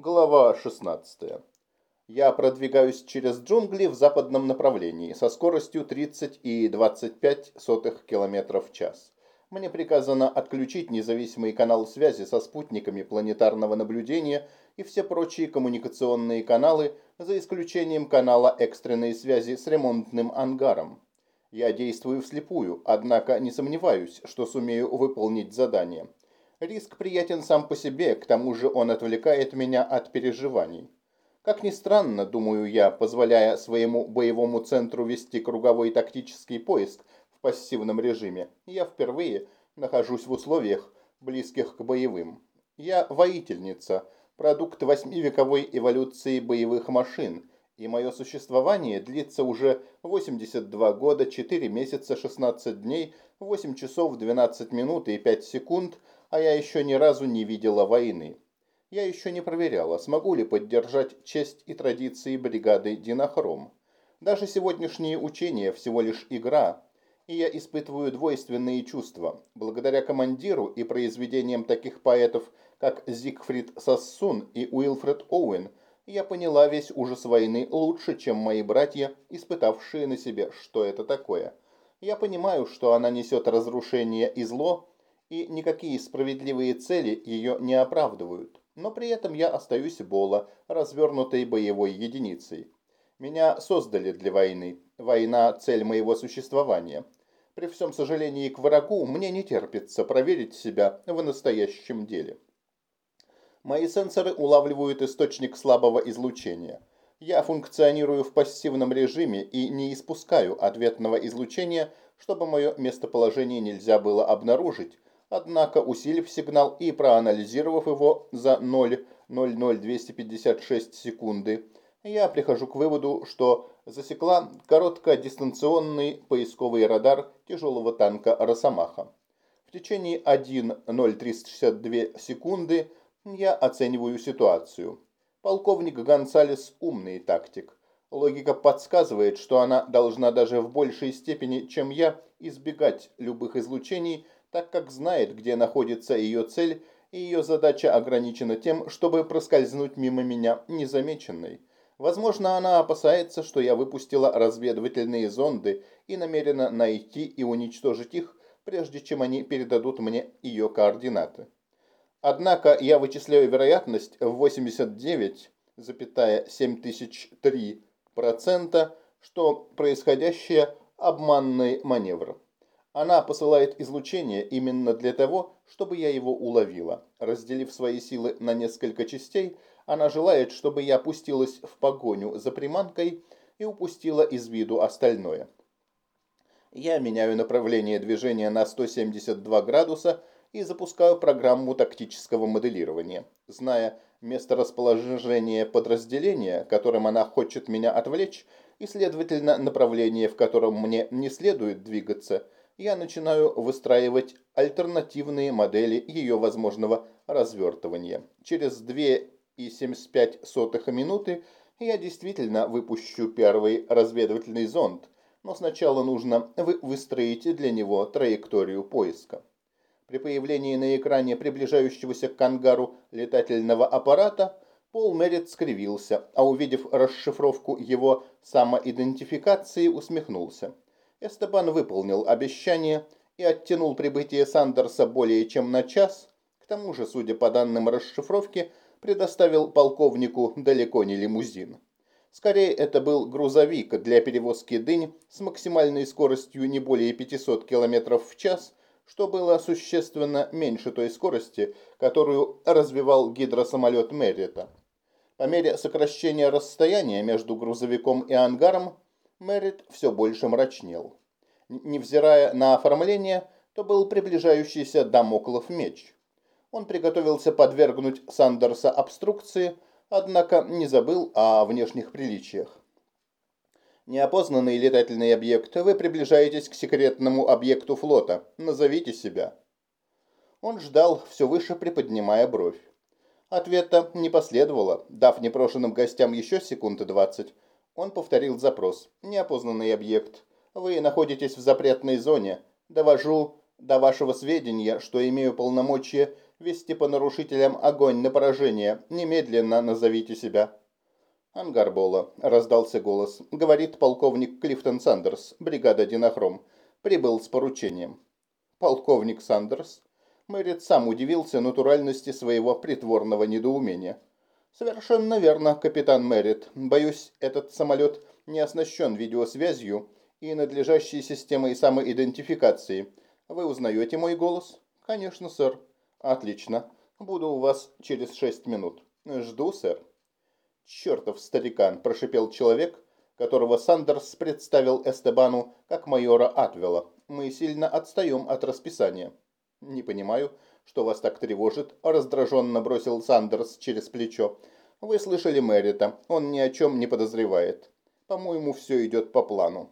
Глава 16. Я продвигаюсь через джунгли в западном направлении со скоростью 30 и 25 сотых км в час. Мне приказано отключить независимый канал связи со спутниками планетарного наблюдения и все прочие коммуникационные каналы, за исключением канала экстренной связи с ремонтным ангаром. Я действую вслепую, однако не сомневаюсь, что сумею выполнить задание. Риск приятен сам по себе, к тому же он отвлекает меня от переживаний. Как ни странно, думаю я, позволяя своему боевому центру вести круговой тактический поиск в пассивном режиме, я впервые нахожусь в условиях, близких к боевым. Я воительница, продукт восьмивековой эволюции боевых машин, и мое существование длится уже 82 года, 4 месяца, 16 дней, 8 часов, 12 минут и 5 секунд – а я еще ни разу не видела войны. Я еще не проверяла, смогу ли поддержать честь и традиции бригады Динохром. Даже сегодняшние учения всего лишь игра, и я испытываю двойственные чувства. Благодаря командиру и произведениям таких поэтов, как Зигфрид Сассун и Уилфред Оуэн, я поняла весь ужас войны лучше, чем мои братья, испытавшие на себе, что это такое. Я понимаю, что она несет разрушение и зло, и никакие справедливые цели ее не оправдывают. Но при этом я остаюсь Бола, развернутой боевой единицей. Меня создали для войны. Война – цель моего существования. При всем сожалении к врагу мне не терпится проверить себя в настоящем деле. Мои сенсоры улавливают источник слабого излучения. Я функционирую в пассивном режиме и не испускаю ответного излучения, чтобы мое местоположение нельзя было обнаружить, Однако, усилив сигнал и проанализировав его за 0,00256 секунды, я прихожу к выводу, что засекла короткодистанционный поисковый радар тяжелого танка «Росомаха». В течение 1,0362 секунды я оцениваю ситуацию. Полковник Гонсалес умный тактик. Логика подсказывает, что она должна даже в большей степени, чем я, избегать любых излучений, так как знает, где находится ее цель, и ее задача ограничена тем, чтобы проскользнуть мимо меня незамеченной. Возможно, она опасается, что я выпустила разведывательные зонды и намерена найти и уничтожить их, прежде чем они передадут мне ее координаты. Однако я вычисляю вероятность в 89,7003%, что происходящее – обманный маневр. Она посылает излучение именно для того, чтобы я его уловила. Разделив свои силы на несколько частей, она желает, чтобы я опустилась в погоню за приманкой и упустила из виду остальное. Я меняю направление движения на 172 градуса и запускаю программу тактического моделирования. Зная месторасположение подразделения, которым она хочет меня отвлечь, и, следовательно, направление, в котором мне не следует двигаться – я начинаю выстраивать альтернативные модели ее возможного развертывания. Через 2,75 минуты я действительно выпущу первый разведывательный зонд, но сначала нужно выстроить для него траекторию поиска. При появлении на экране приближающегося к ангару летательного аппарата Пол Мерит скривился, а увидев расшифровку его самоидентификации, усмехнулся. Эстебан выполнил обещание и оттянул прибытие Сандерса более чем на час. К тому же, судя по данным расшифровки, предоставил полковнику далеко не лимузин. Скорее, это был грузовик для перевозки дынь с максимальной скоростью не более 500 км в час, что было существенно меньше той скорости, которую развивал гидросамолет Меррита. По мере сокращения расстояния между грузовиком и ангаром, Мэрит все больше мрачнел. Невзирая на оформление, то был приближающийся Дамоклов меч. Он приготовился подвергнуть Сандерса обструкции, однако не забыл о внешних приличиях. Неопознанный летательный объект, вы приближаетесь к секретному объекту флота. Назовите себя. Он ждал, все выше приподнимая бровь. Ответа не последовало, дав непрошенным гостям еще секунды двадцать. Он повторил запрос. «Неопознанный объект. Вы находитесь в запретной зоне. Довожу до вашего сведения, что имею полномочия вести по нарушителям огонь на поражение. Немедленно назовите себя». «Ангарбола», — раздался голос. «Говорит полковник Клифтон Сандерс, бригада «Динохром». Прибыл с поручением». «Полковник Сандерс?» Мэрит сам удивился натуральности своего притворного недоумения. «Совершенно верно, капитан Мэрит. Боюсь, этот самолет не оснащен видеосвязью и надлежащей системой самоидентификации. Вы узнаете мой голос?» «Конечно, сэр». «Отлично. Буду у вас через шесть минут. Жду, сэр». «Чертов старикан!» – прошипел человек, которого Сандерс представил Эстебану как майора Атвела. «Мы сильно отстаем от расписания». «Не понимаю, что вас так тревожит», – раздраженно бросил Сандерс через плечо. «Вы слышали Мэрита, он ни о чем не подозревает. По-моему, все идет по плану».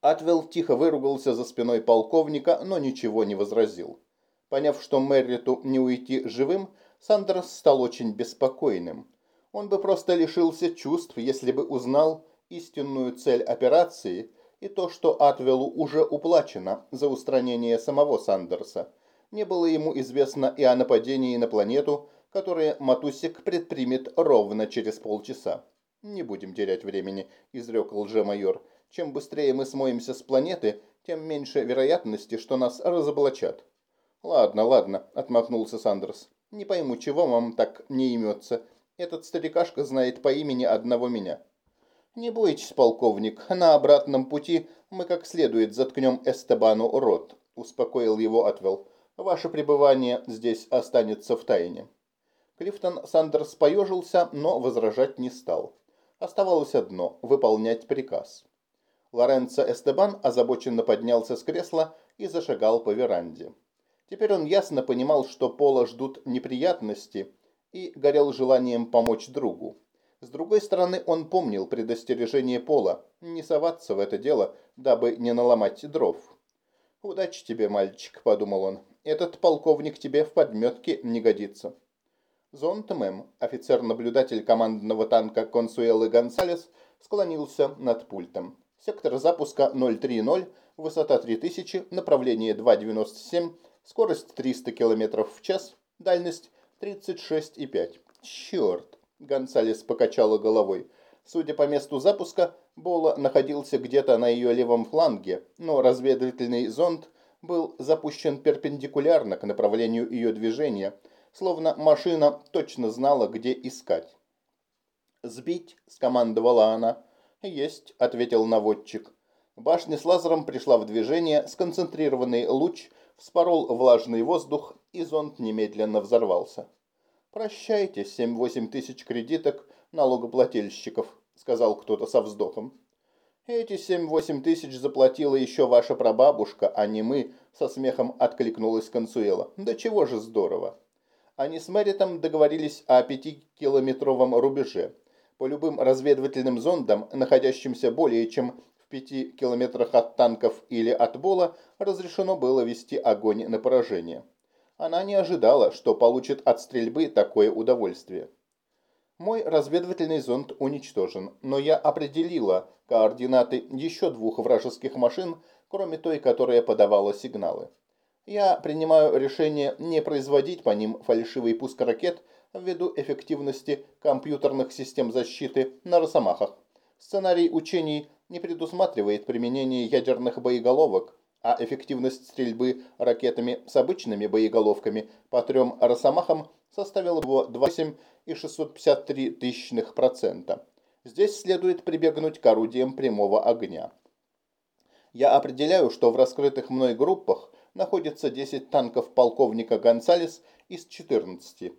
Атвел тихо выругался за спиной полковника, но ничего не возразил. Поняв, что Мэриту не уйти живым, Сандерс стал очень беспокойным. Он бы просто лишился чувств, если бы узнал истинную цель операции и то, что Атвелу уже уплачено за устранение самого Сандерса. Не было ему известно и о нападении на планету, которое Матусик предпримет ровно через полчаса. «Не будем терять времени», – изрек лжемайор. «Чем быстрее мы смоемся с планеты, тем меньше вероятности, что нас разоблачат». «Ладно, ладно», – отмахнулся Сандерс. «Не пойму, чего вам так не имется. Этот старикашка знает по имени одного меня». «Не бойтесь, полковник, на обратном пути мы как следует заткнем Эстебану рот», – успокоил его Атвел. «Ваше пребывание здесь останется в тайне». Клифтон Сандерс поежился, но возражать не стал. Оставалось одно – выполнять приказ. Лоренцо Эстебан озабоченно поднялся с кресла и зашагал по веранде. Теперь он ясно понимал, что Пола ждут неприятности, и горел желанием помочь другу. С другой стороны, он помнил предостережение Пола не соваться в это дело, дабы не наломать дров. «Удачи тебе, мальчик», — подумал он. «Этот полковник тебе в подметке не годится». Зонт Мэм, офицер-наблюдатель командного танка Консуэлы Гонсалес, склонился над пультом. Сектор запуска 030, высота 3000, направление 297, скорость 300 км в час, дальность 36,5. Черт! Гонсалес покачала головой. Судя по месту запуска, Бола находился где-то на ее левом фланге, но разведывательный зонд был запущен перпендикулярно к направлению ее движения, словно машина точно знала, где искать. «Сбить!» – скомандовала она. «Есть», – ответил наводчик. Башня с лазером пришла в движение, сконцентрированный луч вспорол влажный воздух, и зонд немедленно взорвался. «Прощайте, семь-восемь тысяч кредиток налогоплательщиков», — сказал кто-то со вздохом. «Эти семь-восемь тысяч заплатила еще ваша прабабушка, а не мы», — со смехом откликнулась Консуэла. «Да чего же здорово!» Они с Мэритом договорились о пятикилометровом рубеже. По любым разведывательным зондам, находящимся более чем в пяти километрах от танков или от Бола, разрешено было вести огонь на поражение. Она не ожидала, что получит от стрельбы такое удовольствие. Мой разведывательный зонд уничтожен, но я определила координаты еще двух вражеских машин, кроме той, которая подавала сигналы. Я принимаю решение не производить по ним фальшивый пуск ракет ввиду эффективности компьютерных систем защиты на Росомахах. Сценарий учений не предусматривает применение ядерных боеголовок, а эффективность стрельбы ракетами с обычными боеголовками по трем «Росомахам» составила его 28 0,653%. Здесь следует прибегнуть к орудиям прямого огня. Я определяю, что в раскрытых мной группах находится 10 танков полковника Гонсалес из 14.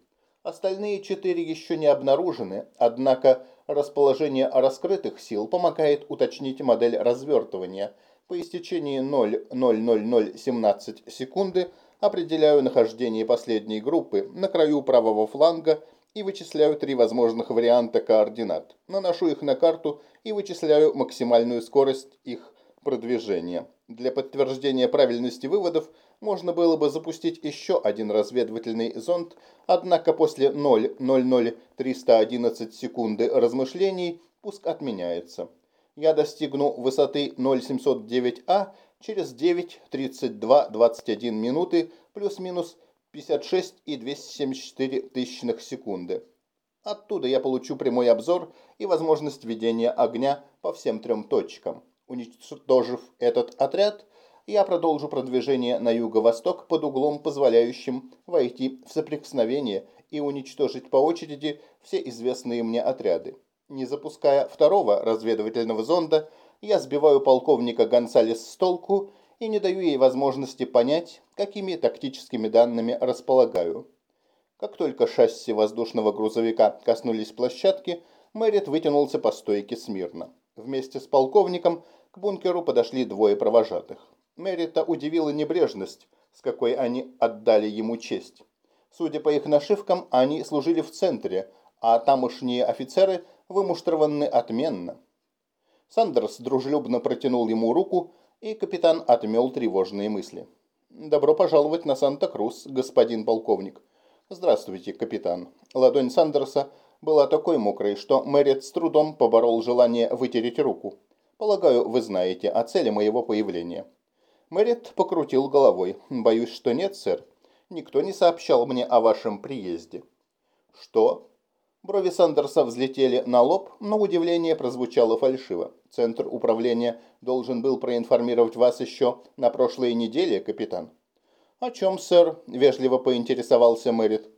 Остальные 4 еще не обнаружены, однако расположение раскрытых сил помогает уточнить модель развертывания. По истечении 0,00017 секунды определяю нахождение последней группы на краю правого фланга – и вычисляю три возможных варианта координат. Наношу их на карту и вычисляю максимальную скорость их продвижения. Для подтверждения правильности выводов можно было бы запустить еще один разведывательный зонд, однако после 0,00311 секунды размышлений пуск отменяется я достигну высоты 0709А через 9.32.21 минуты плюс-минус 56,274 тысячных секунды. Оттуда я получу прямой обзор и возможность ведения огня по всем трем точкам. Уничтожив этот отряд, я продолжу продвижение на юго-восток под углом, позволяющим войти в соприкосновение и уничтожить по очереди все известные мне отряды. Не запуская второго разведывательного зонда, я сбиваю полковника Гонсалес с толку и не даю ей возможности понять, какими тактическими данными располагаю. Как только шасси воздушного грузовика коснулись площадки, Мэрит вытянулся по стойке смирно. Вместе с полковником к бункеру подошли двое провожатых. Мэрита удивила небрежность, с какой они отдали ему честь. Судя по их нашивкам, они служили в центре, а тамошние офицеры вымуштрованы отменно. Сандерс дружелюбно протянул ему руку, и капитан отмел тревожные мысли. «Добро пожаловать на Санта-Крус, господин полковник», «Здравствуйте, капитан». Ладонь Сандерса была такой мокрой, что Мэрит с трудом поборол желание вытереть руку. «Полагаю, вы знаете о цели моего появления». Мэрит покрутил головой. «Боюсь, что нет, сэр. Никто не сообщал мне о вашем приезде». «Что?» Брови Сандерса взлетели на лоб, но удивление прозвучало фальшиво. «Центр управления должен был проинформировать вас еще на прошлой неделе, капитан». «О чем, сэр?» – вежливо поинтересовался Мэрит.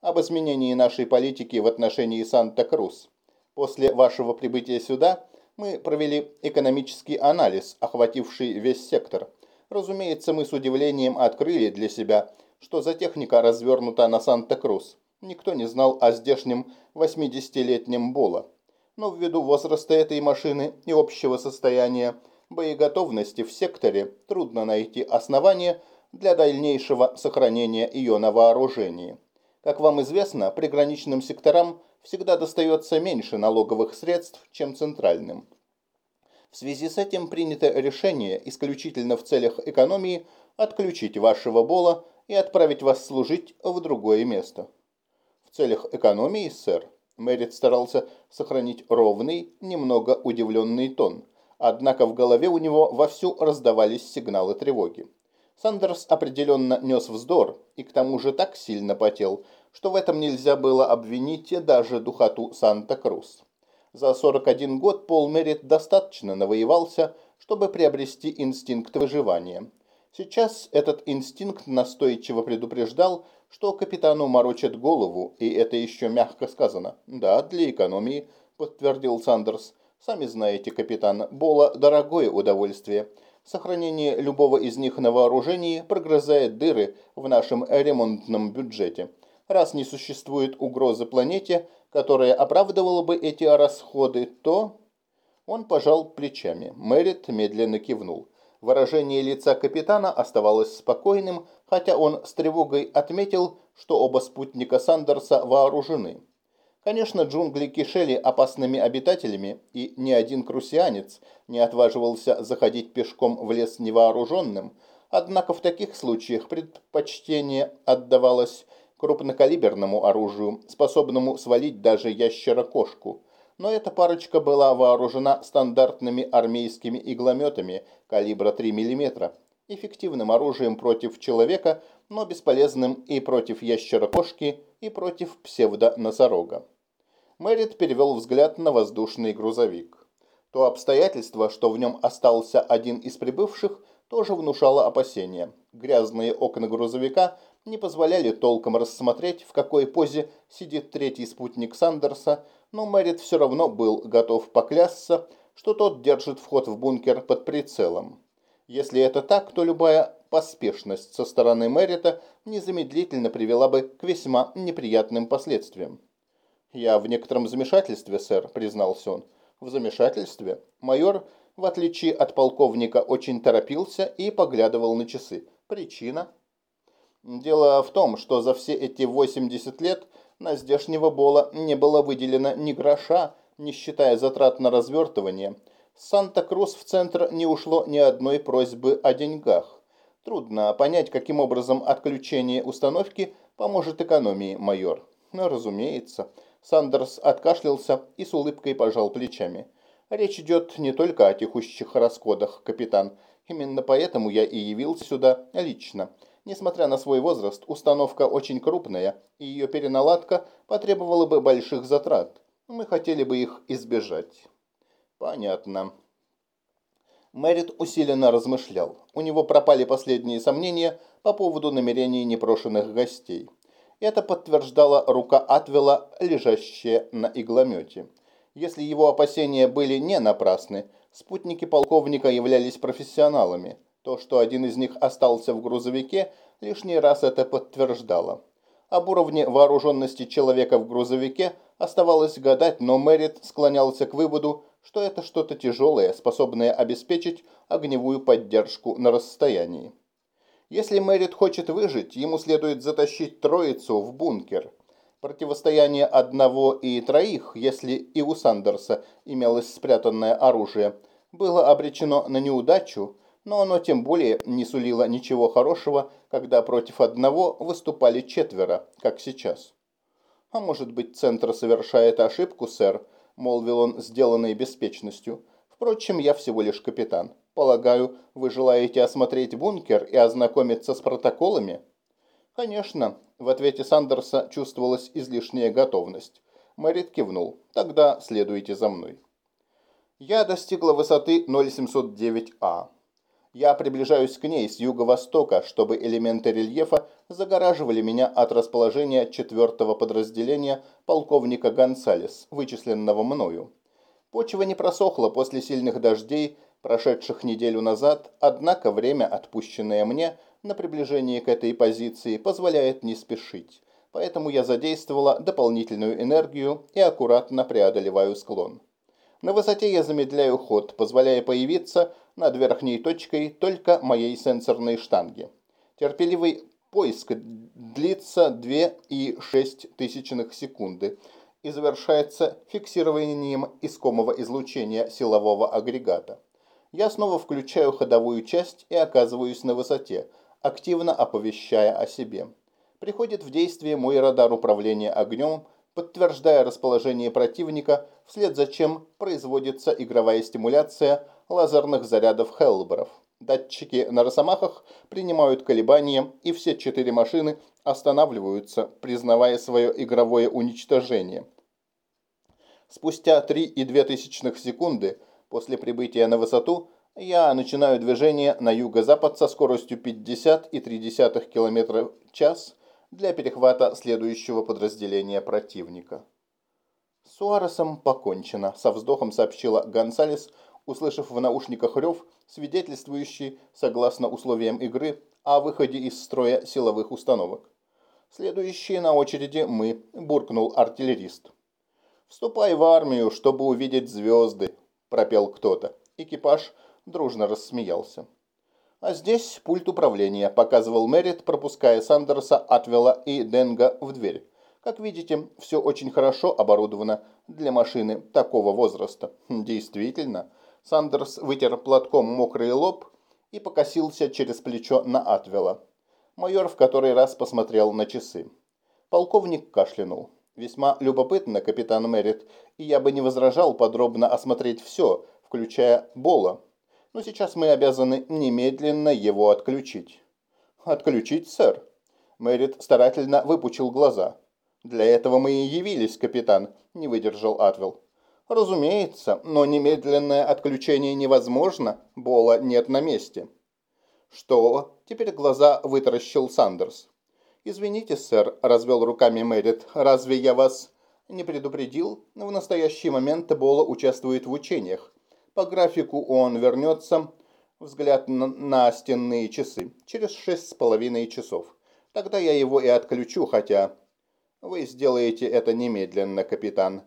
«Об изменении нашей политики в отношении Санта-Крус. После вашего прибытия сюда мы провели экономический анализ, охвативший весь сектор. Разумеется, мы с удивлением открыли для себя, что за техника развернута на Санта-Крус. Никто не знал о здешнем 80-летнем Бола. Но ввиду возраста этой машины и общего состояния боеготовности в секторе трудно найти основания – для дальнейшего сохранения ее на вооружении. Как вам известно, приграничным секторам всегда достается меньше налоговых средств, чем центральным. В связи с этим принято решение исключительно в целях экономии отключить вашего Бола и отправить вас служить в другое место. Целях экономии, сэр, Мэрит старался сохранить ровный, немного удивленный тон, однако в голове у него вовсю раздавались сигналы тревоги. Сандерс определенно нес вздор и к тому же так сильно потел, что в этом нельзя было обвинить даже духоту Санта-Крус. За 41 год Пол Мерит достаточно навоевался, чтобы приобрести инстинкт выживания. Сейчас этот инстинкт настойчиво предупреждал, что капитану морочат голову, и это еще мягко сказано. «Да, для экономии», — подтвердил Сандерс. «Сами знаете, капитан, Бола – дорогое удовольствие». Сохранение любого из них на вооружении прогрызает дыры в нашем ремонтном бюджете. Раз не существует угрозы планете, которая оправдывала бы эти расходы, то... Он пожал плечами. Мэрит медленно кивнул. Выражение лица капитана оставалось спокойным, хотя он с тревогой отметил, что оба спутника Сандерса вооружены. Конечно, джунгли кишели опасными обитателями, и ни один крусианец не отваживался заходить пешком в лес невооруженным, однако в таких случаях предпочтение отдавалось крупнокалиберному оружию, способному свалить даже ящера-кошку. Но эта парочка была вооружена стандартными армейскими иглометами калибра 3 мм, эффективным оружием против человека, но бесполезным и против ящера-кошки, и против псевдоносорога. Мэрит перевел взгляд на воздушный грузовик. То обстоятельство, что в нем остался один из прибывших, тоже внушало опасения. Грязные окна грузовика не позволяли толком рассмотреть, в какой позе сидит третий спутник Сандерса, но Мэрит все равно был готов поклясться, что тот держит вход в бункер под прицелом. Если это так, то любая поспешность со стороны Мэрита незамедлительно привела бы к весьма неприятным последствиям. «Я в некотором замешательстве, сэр», – признался он. «В замешательстве?» Майор, в отличие от полковника, очень торопился и поглядывал на часы. «Причина?» «Дело в том, что за все эти 80 лет на здешнего Бола не было выделено ни гроша, не считая затрат на развертывание. Санта-Крус в центр не ушло ни одной просьбы о деньгах. Трудно понять, каким образом отключение установки поможет экономии, майор. Ну, разумеется. Сандерс откашлялся и с улыбкой пожал плечами. «Речь идет не только о текущих расходах, капитан. Именно поэтому я и явился сюда лично. Несмотря на свой возраст, установка очень крупная, и ее переналадка потребовала бы больших затрат. Мы хотели бы их избежать. Понятно. Мэрит усиленно размышлял. У него пропали последние сомнения по поводу намерений непрошенных гостей. Это подтверждала рука Атвела, лежащая на игломете. Если его опасения были не напрасны, спутники полковника являлись профессионалами. То, что один из них остался в грузовике, лишний раз это подтверждало. Об уровне вооруженности человека в грузовике оставалось гадать, но Мэрит склонялся к выводу, что это что-то тяжелое, способное обеспечить огневую поддержку на расстоянии. Если Мэрит хочет выжить, ему следует затащить троицу в бункер. Противостояние одного и троих, если и у Сандерса имелось спрятанное оружие, было обречено на неудачу, но оно тем более не сулило ничего хорошего, когда против одного выступали четверо, как сейчас. «А может быть, Центр совершает ошибку, сэр?» – молвил он, сделанной беспечностью. «Впрочем, я всего лишь капитан. Полагаю, вы желаете осмотреть бункер и ознакомиться с протоколами?» «Конечно». В ответе Сандерса чувствовалась излишняя готовность. Мэрит кивнул. «Тогда следуйте за мной». Я достигла высоты 0709А. Я приближаюсь к ней с юго-востока, чтобы элементы рельефа загораживали меня от расположения четвертого подразделения полковника Гонсалес, вычисленного мною. Почва не просохла после сильных дождей, прошедших неделю назад, однако время, отпущенное мне на приближение к этой позиции, позволяет не спешить. Поэтому я задействовала дополнительную энергию и аккуратно преодолеваю склон. На высоте я замедляю ход, позволяя появиться над верхней точкой только моей сенсорной штанги. Терпеливый поиск длится 2,6 секунды и завершается фиксированием искомого излучения силового агрегата. Я снова включаю ходовую часть и оказываюсь на высоте, активно оповещая о себе. Приходит в действие мой радар управления огнем, подтверждая расположение противника, вслед за чем производится игровая стимуляция лазерных зарядов Хеллберов. Датчики на росомахах принимают колебания, и все четыре машины останавливаются, признавая свое игровое уничтожение. Спустя 3,2 секунды после прибытия на высоту я начинаю движение на юго-запад со скоростью 50,3 км в час для перехвата следующего подразделения противника. С Суаресом покончено, со вздохом сообщила Гонсалес, услышав в наушниках рев, свидетельствующий, согласно условиям игры, о выходе из строя силовых установок. «Следующие на очереди мы», – буркнул артиллерист. «Вступай в армию, чтобы увидеть звезды», – пропел кто-то. Экипаж дружно рассмеялся. «А здесь пульт управления», – показывал Мерит, пропуская Сандерса, Атвела и Денга в дверь. Как видите, все очень хорошо оборудовано для машины такого возраста. Действительно, Сандерс вытер платком мокрый лоб и покосился через плечо на Атвела. Майор в который раз посмотрел на часы. Полковник кашлянул. «Весьма любопытно, капитан Мерит, и я бы не возражал подробно осмотреть все, включая Бола. Но сейчас мы обязаны немедленно его отключить». «Отключить, сэр?» Мэрит старательно выпучил глаза. «Для этого мы и явились, капитан», – не выдержал Атвелл. Разумеется, но немедленное отключение невозможно, Бола нет на месте. Что? Теперь глаза вытаращил Сандерс. Извините, сэр, развел руками Мэрит, разве я вас не предупредил? В настоящий момент Бола участвует в учениях. По графику он вернется, взгляд на, на стенные часы, через шесть с половиной часов. Тогда я его и отключу, хотя... Вы сделаете это немедленно, капитан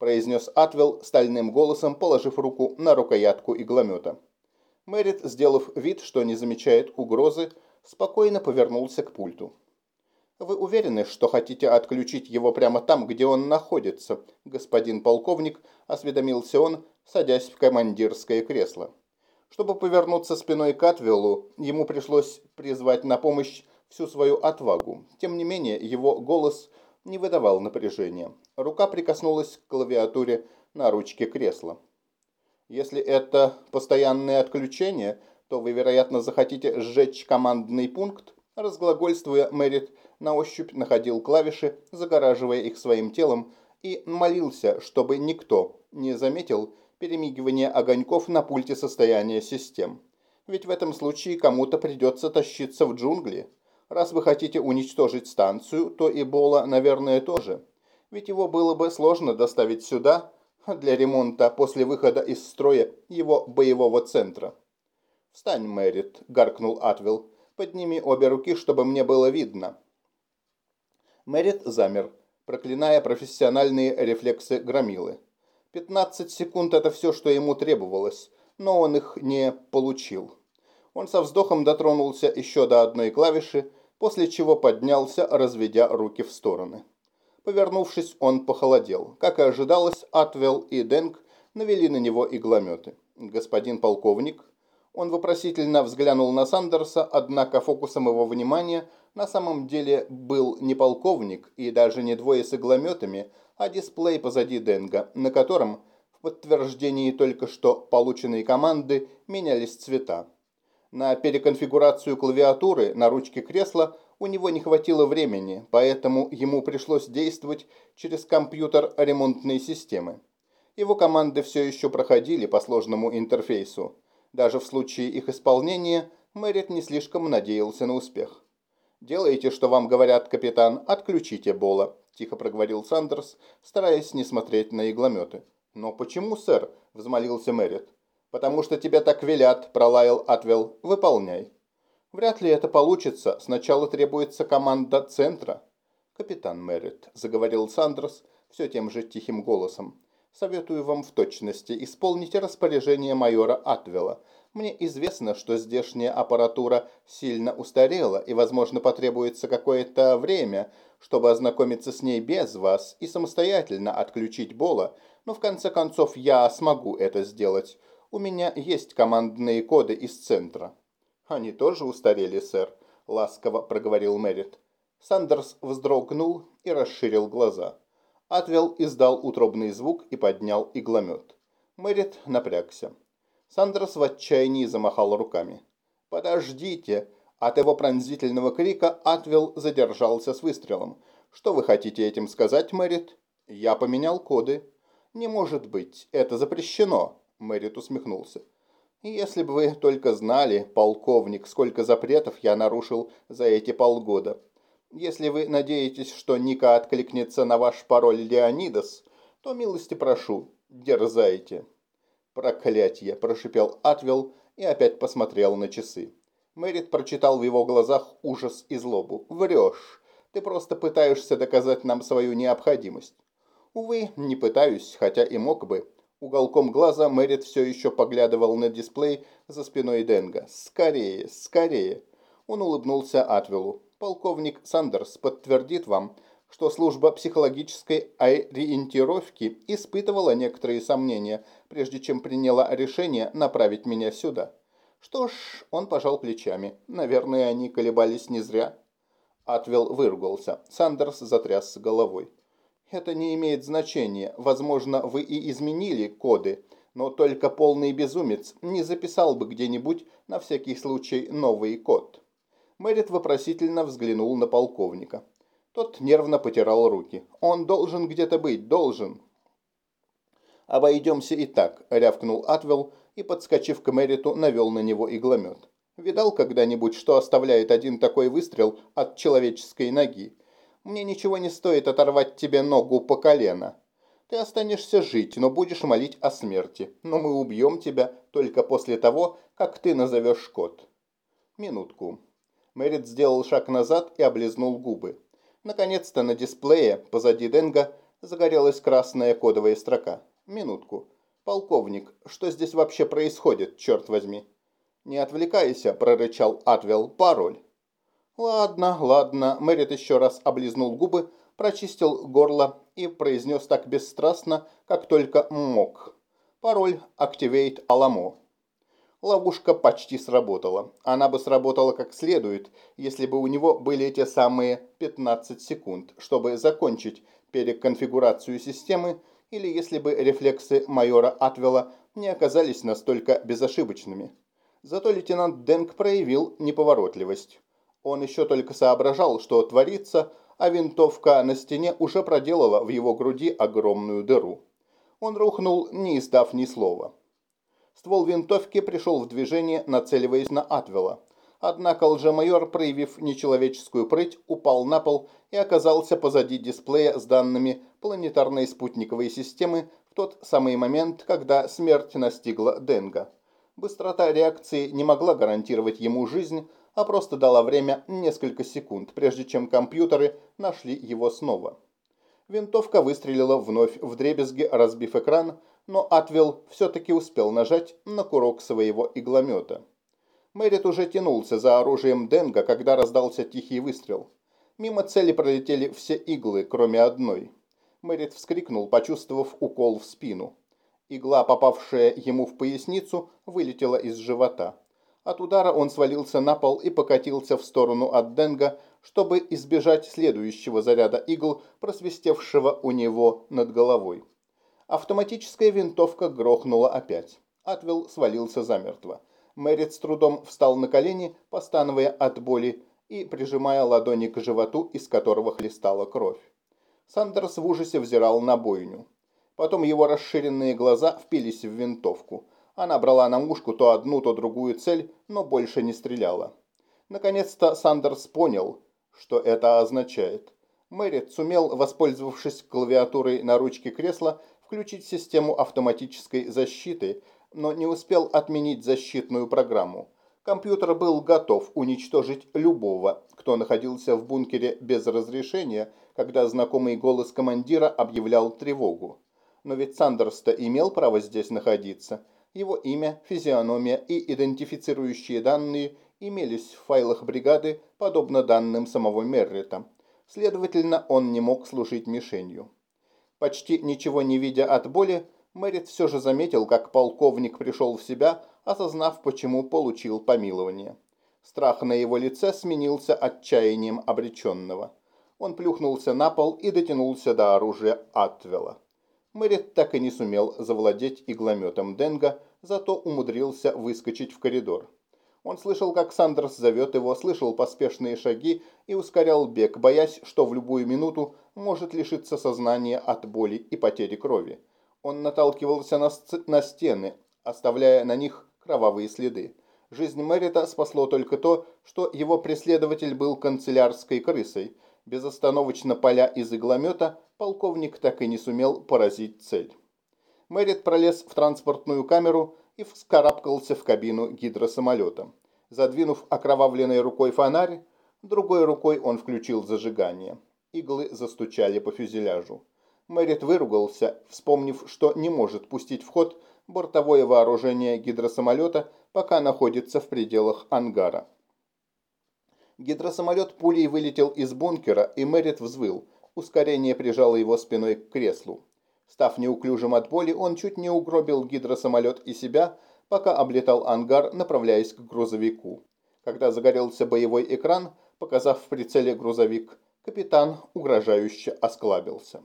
произнес Атвелл стальным голосом, положив руку на рукоятку игломета. Мэрит, сделав вид, что не замечает угрозы, спокойно повернулся к пульту. «Вы уверены, что хотите отключить его прямо там, где он находится?» Господин полковник, осведомился он, садясь в командирское кресло. Чтобы повернуться спиной к Атвеллу, ему пришлось призвать на помощь всю свою отвагу. Тем не менее, его голос не выдавал напряжения. Рука прикоснулась к клавиатуре на ручке кресла. Если это постоянное отключение, то вы, вероятно, захотите сжечь командный пункт, Разглагольствуя, Мэрит на ощупь находил клавиши, загораживая их своим телом, и молился, чтобы никто не заметил перемигивания огоньков на пульте состояния систем. Ведь в этом случае кому-то придется тащиться в джунгли. Раз вы хотите уничтожить станцию, то и Бола, наверное, тоже. Ведь его было бы сложно доставить сюда для ремонта после выхода из строя его боевого центра. «Встань, Мэрит», — гаркнул Атвилл. «Подними обе руки, чтобы мне было видно». Мэрит замер, проклиная профессиональные рефлексы громилы. 15 секунд – это все, что ему требовалось, но он их не получил. Он со вздохом дотронулся еще до одной клавиши, после чего поднялся, разведя руки в стороны. Повернувшись, он похолодел. Как и ожидалось, Атвел и Денг навели на него иглометы. «Господин полковник?» Он вопросительно взглянул на Сандерса, однако фокусом его внимания на самом деле был не полковник и даже не двое с иглометами, а дисплей позади Денга, на котором в подтверждении только что полученной команды менялись цвета. На переконфигурацию клавиатуры на ручке кресла у него не хватило времени, поэтому ему пришлось действовать через компьютер ремонтной системы. Его команды все еще проходили по сложному интерфейсу. Даже в случае их исполнения Мэрит не слишком надеялся на успех. «Делайте, что вам говорят, капитан, отключите Бола», – тихо проговорил Сандерс, стараясь не смотреть на иглометы. «Но почему, сэр?» – взмолился Мэрит. «Потому что тебя так велят», – пролаял Атвелл. «Выполняй». «Вряд ли это получится. Сначала требуется команда центра». «Капитан Мэрит», – заговорил Сандерс все тем же тихим голосом. «Советую вам в точности исполнить распоряжение майора Атвелла. Мне известно, что здешняя аппаратура сильно устарела и, возможно, потребуется какое-то время, чтобы ознакомиться с ней без вас и самостоятельно отключить Бола, но в конце концов я смогу это сделать. У меня есть командные коды из центра». «Они тоже устарели, сэр», — ласково проговорил Мэрит. Сандерс вздрогнул и расширил глаза. Отвел издал утробный звук и поднял игломет. Мэрит напрягся. Сандерс в отчаянии замахал руками. «Подождите!» От его пронзительного крика Атвел задержался с выстрелом. «Что вы хотите этим сказать, Мэрит?» «Я поменял коды». «Не может быть, это запрещено», Мэрит усмехнулся. «Если бы вы только знали, полковник, сколько запретов я нарушил за эти полгода. Если вы надеетесь, что Ника откликнется на ваш пароль Леонидас, то милости прошу, дерзайте». «Проклятье!» – прошипел Атвел и опять посмотрел на часы. Мэрит прочитал в его глазах ужас и злобу. «Врешь. Ты просто пытаешься доказать нам свою необходимость». «Увы, не пытаюсь, хотя и мог бы. Уголком глаза Мэрит все еще поглядывал на дисплей за спиной Денга. «Скорее, скорее!» Он улыбнулся Атвелу. «Полковник Сандерс подтвердит вам, что служба психологической ориентировки испытывала некоторые сомнения, прежде чем приняла решение направить меня сюда. Что ж, он пожал плечами. Наверное, они колебались не зря». Атвел выругался. Сандерс затряс головой. Это не имеет значения. Возможно, вы и изменили коды, но только полный безумец не записал бы где-нибудь на всякий случай новый код. Мэрит вопросительно взглянул на полковника. Тот нервно потирал руки. «Он должен где-то быть, должен!» «Обойдемся и так», — рявкнул Атвелл и, подскочив к Мэриту, навел на него игломет. «Видал когда-нибудь, что оставляет один такой выстрел от человеческой ноги? Мне ничего не стоит оторвать тебе ногу по колено. Ты останешься жить, но будешь молить о смерти. Но мы убьем тебя только после того, как ты назовешь код. Минутку. Мэрит сделал шаг назад и облизнул губы. Наконец-то на дисплее позади Денга загорелась красная кодовая строка. Минутку. «Полковник, что здесь вообще происходит, черт возьми?» «Не отвлекайся», – прорычал Атвел. «Пароль». «Ладно, ладно», – Мэрит еще раз облизнул губы, прочистил горло и произнес так бесстрастно, как только мог. Пароль «Activate Alamo». Ловушка почти сработала. Она бы сработала как следует, если бы у него были те самые 15 секунд, чтобы закончить переконфигурацию системы, или если бы рефлексы майора Атвела не оказались настолько безошибочными. Зато лейтенант Денк проявил неповоротливость. Он еще только соображал, что творится, а винтовка на стене уже проделала в его груди огромную дыру. Он рухнул, не издав ни слова. Ствол винтовки пришел в движение, нацеливаясь на Атвела. Однако лжемайор, проявив нечеловеческую прыть, упал на пол и оказался позади дисплея с данными планетарной спутниковой системы в тот самый момент, когда смерть настигла Денга. Быстрота реакции не могла гарантировать ему жизнь, а просто дала время несколько секунд, прежде чем компьютеры нашли его снова. Винтовка выстрелила вновь в дребезги, разбив экран, но Атвилл все-таки успел нажать на курок своего игломета. Мэрит уже тянулся за оружием Денга, когда раздался тихий выстрел. Мимо цели пролетели все иглы, кроме одной. Мэрит вскрикнул, почувствовав укол в спину. Игла, попавшая ему в поясницу, вылетела из живота. От удара он свалился на пол и покатился в сторону от Денга, чтобы избежать следующего заряда игл, просвистевшего у него над головой. Автоматическая винтовка грохнула опять. Атвилл свалился замертво. Мэрит с трудом встал на колени, постановая от боли и прижимая ладони к животу, из которого хлестала кровь. Сандерс в ужасе взирал на бойню. Потом его расширенные глаза впились в винтовку. Она брала на мушку то одну, то другую цель, но больше не стреляла. Наконец-то Сандерс понял, что это означает. Мэрит сумел, воспользовавшись клавиатурой на ручке кресла, включить систему автоматической защиты, но не успел отменить защитную программу. Компьютер был готов уничтожить любого, кто находился в бункере без разрешения, когда знакомый голос командира объявлял тревогу. Но ведь Сандерс-то имел право здесь находиться. Его имя, физиономия и идентифицирующие данные имелись в файлах бригады, подобно данным самого Меррита. Следовательно, он не мог служить мишенью. Почти ничего не видя от боли, Мэрит все же заметил, как полковник пришел в себя, осознав, почему получил помилование. Страх на его лице сменился отчаянием обреченного. Он плюхнулся на пол и дотянулся до оружия Атвела. Мэрит так и не сумел завладеть иглометом Денга, зато умудрился выскочить в коридор. Он слышал, как Сандерс зовет его, слышал поспешные шаги и ускорял бег, боясь, что в любую минуту может лишиться сознания от боли и потери крови. Он наталкивался на, на стены, оставляя на них кровавые следы. Жизнь Мэрита спасло только то, что его преследователь был канцелярской крысой. Безостановочно поля из игломета, полковник так и не сумел поразить цель. Мэрит пролез в транспортную камеру и вскарабкался в кабину гидросамолета. Задвинув окровавленной рукой фонарь, другой рукой он включил зажигание. Иглы застучали по фюзеляжу. Мэрит выругался, вспомнив, что не может пустить в ход бортовое вооружение гидросамолета, пока находится в пределах ангара. Гидросамолет пулей вылетел из бункера, и Мэрит взвыл. Ускорение прижало его спиной к креслу. Став неуклюжим от боли, он чуть не угробил гидросамолет и себя, пока облетал ангар, направляясь к грузовику. Когда загорелся боевой экран, показав в прицеле грузовик, капитан угрожающе осклабился.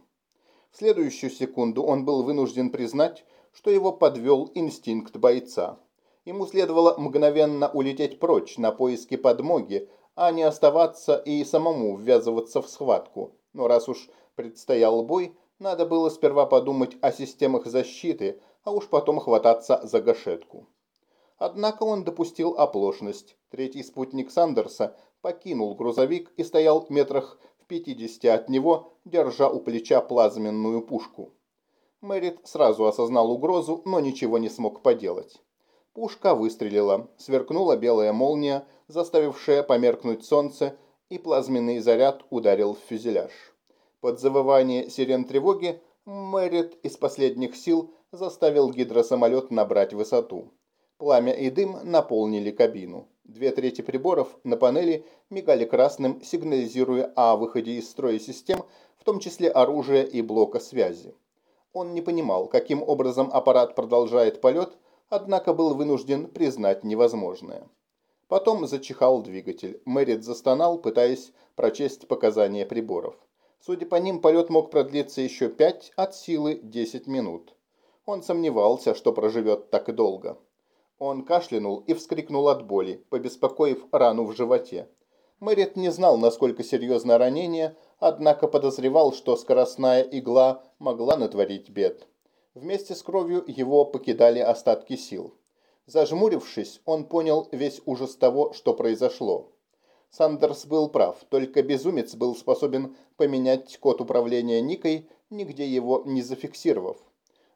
В следующую секунду он был вынужден признать, что его подвел инстинкт бойца. Ему следовало мгновенно улететь прочь на поиски подмоги, а не оставаться и самому ввязываться в схватку. Но раз уж предстоял бой, надо было сперва подумать о системах защиты, а уж потом хвататься за гашетку. Однако он допустил оплошность. Третий спутник Сандерса покинул грузовик и стоял метрах в 50 от него, держа у плеча плазменную пушку. Мэрит сразу осознал угрозу, но ничего не смог поделать. Пушка выстрелила, сверкнула белая молния, заставившая померкнуть солнце, и плазменный заряд ударил в фюзеляж. Под завывание сирен тревоги Мэрит из последних сил заставил гидросамолет набрать высоту. Пламя и дым наполнили кабину. Две трети приборов на панели мигали красным, сигнализируя о выходе из строя систем, в том числе оружия и блока связи. Он не понимал, каким образом аппарат продолжает полет, однако был вынужден признать невозможное. Потом зачихал двигатель. Мэрит застонал, пытаясь прочесть показания приборов. Судя по ним, полет мог продлиться еще 5 от силы 10 минут. Он сомневался, что проживет так долго. Он кашлянул и вскрикнул от боли, побеспокоив рану в животе. Мэрит не знал, насколько серьезно ранение, однако подозревал, что скоростная игла могла натворить бед. Вместе с кровью его покидали остатки сил. Зажмурившись, он понял весь ужас того, что произошло. Сандерс был прав, только безумец был способен поменять код управления Никой, нигде его не зафиксировав.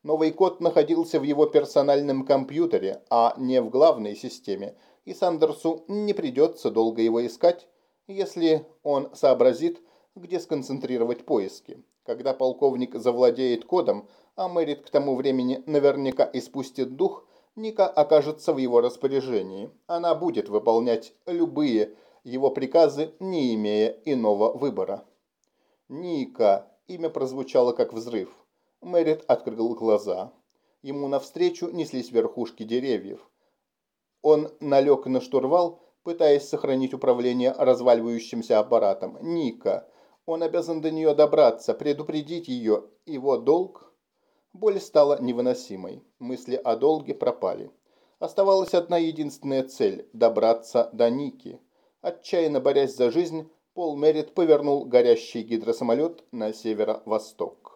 Новый код находился в его персональном компьютере, а не в главной системе, и Сандерсу не придется долго его искать, если он сообразит, где сконцентрировать поиски. Когда полковник завладеет кодом, а Мэрит к тому времени наверняка испустит дух, Ника окажется в его распоряжении. Она будет выполнять любые его приказы, не имея иного выбора. Ника. Имя прозвучало как взрыв. Мэрит открыл глаза. Ему навстречу неслись верхушки деревьев. Он налег на штурвал, пытаясь сохранить управление разваливающимся аппаратом. Ника. Он обязан до нее добраться, предупредить ее. Его долг... Боль стала невыносимой. Мысли о долге пропали. Оставалась одна единственная цель – добраться до Ники. Отчаянно борясь за жизнь, Пол Мерит повернул горящий гидросамолет на северо-восток.